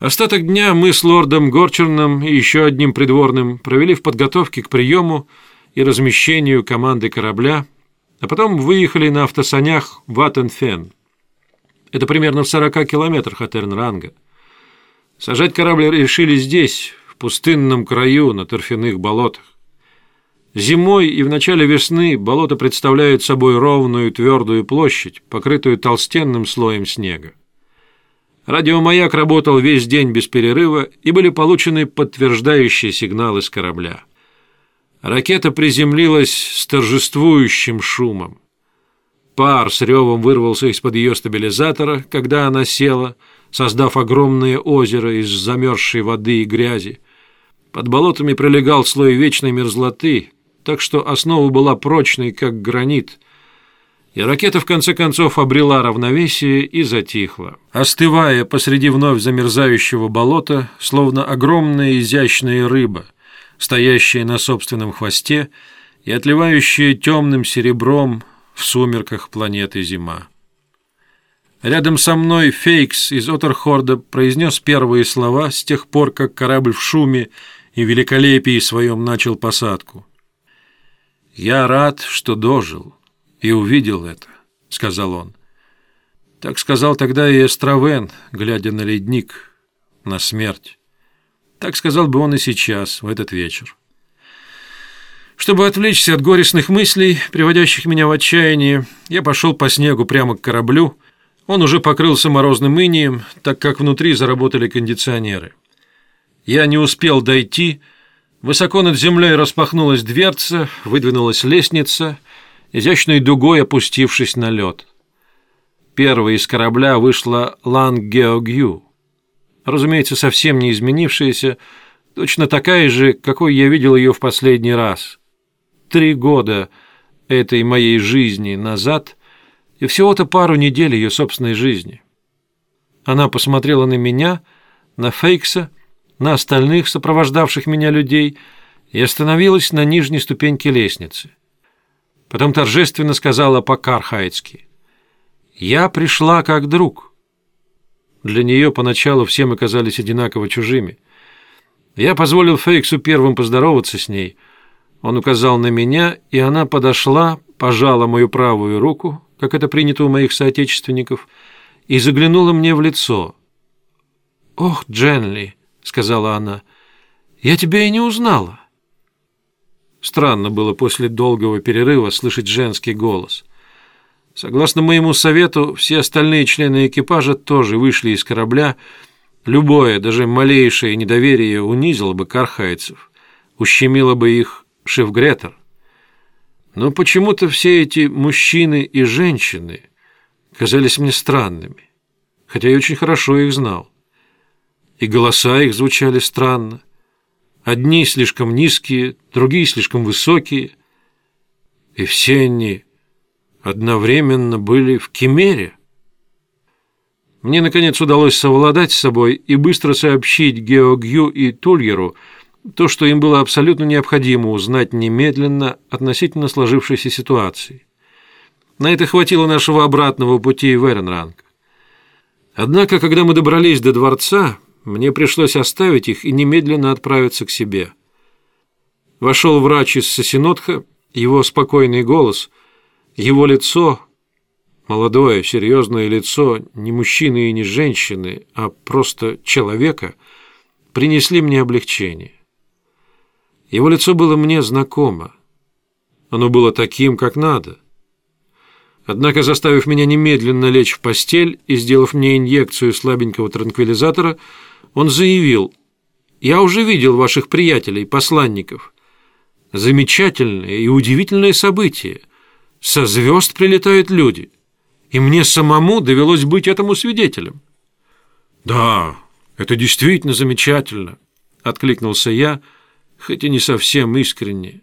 Остаток дня мы с лордом Горчерном и еще одним придворным провели в подготовке к приему и размещению команды корабля, а потом выехали на автосанях в Аттенфен. Это примерно в 40 километрах от Эрнранга. Сажать корабль решили здесь, в пустынном краю, на торфяных болотах. Зимой и в начале весны болота представляют собой ровную твердую площадь, покрытую толстенным слоем снега. Радиомаяк работал весь день без перерыва, и были получены подтверждающие сигналы с корабля. Ракета приземлилась с торжествующим шумом. Пар с ревом вырвался из-под ее стабилизатора, когда она села, создав огромное озеро из замерзшей воды и грязи. Под болотами пролегал слой вечной мерзлоты, так что основа была прочной, как гранит — и ракета в конце концов обрела равновесие и затихла, остывая посреди вновь замерзающего болота, словно огромная изящная рыба, стоящая на собственном хвосте и отливающая темным серебром в сумерках планеты Зима. Рядом со мной Фейкс из Отерхорда произнес первые слова с тех пор, как корабль в шуме и великолепии своем начал посадку. «Я рад, что дожил» и увидел это», — сказал он. Так сказал тогда и Эстравен, глядя на ледник, на смерть. Так сказал бы он и сейчас, в этот вечер. Чтобы отвлечься от горестных мыслей, приводящих меня в отчаяние, я пошел по снегу прямо к кораблю. Он уже покрылся морозным инием, так как внутри заработали кондиционеры. Я не успел дойти. Высоко над землей распахнулась дверца, выдвинулась лестница — изящной дугой опустившись на лед. Первой из корабля вышла Ланг Геогью. Разумеется, совсем не изменившаяся, точно такая же, какой я видел ее в последний раз. Три года этой моей жизни назад и всего-то пару недель ее собственной жизни. Она посмотрела на меня, на Фейкса, на остальных сопровождавших меня людей и остановилась на нижней ступеньке лестницы. Потом торжественно сказала по-кархайцки. «Я пришла как друг». Для нее поначалу все мы казались одинаково чужими. Я позволил Фейксу первым поздороваться с ней. Он указал на меня, и она подошла, пожала мою правую руку, как это принято у моих соотечественников, и заглянула мне в лицо. «Ох, Дженли», — сказала она, — «я тебя и не узнала». Странно было после долгого перерыва слышать женский голос. Согласно моему совету, все остальные члены экипажа тоже вышли из корабля. Любое, даже малейшее недоверие унизило бы кархайцев, ущемило бы их шеф-гретер. Но почему-то все эти мужчины и женщины казались мне странными, хотя я очень хорошо их знал. И голоса их звучали странно. Одни слишком низкие, другие слишком высокие. И все они одновременно были в Кемере. Мне, наконец, удалось совладать с собой и быстро сообщить Геогью и Тульеру то, что им было абсолютно необходимо узнать немедленно относительно сложившейся ситуации. На это хватило нашего обратного пути в Эренранг. Однако, когда мы добрались до дворца, мне пришлось оставить их и немедленно отправиться к себе. Вошел врач из Сосинотха, его спокойный голос, его лицо, молодое, серьезное лицо, не мужчины и не женщины, а просто человека, принесли мне облегчение. Его лицо было мне знакомо. Оно было таким, как надо. Однако, заставив меня немедленно лечь в постель и сделав мне инъекцию слабенького транквилизатора, он заявил, «Я уже видел ваших приятелей, посланников. Замечательное и удивительное событие. Со звезд прилетают люди, и мне самому довелось быть этому свидетелем». «Да, это действительно замечательно», — откликнулся я, хоть и не совсем искренне.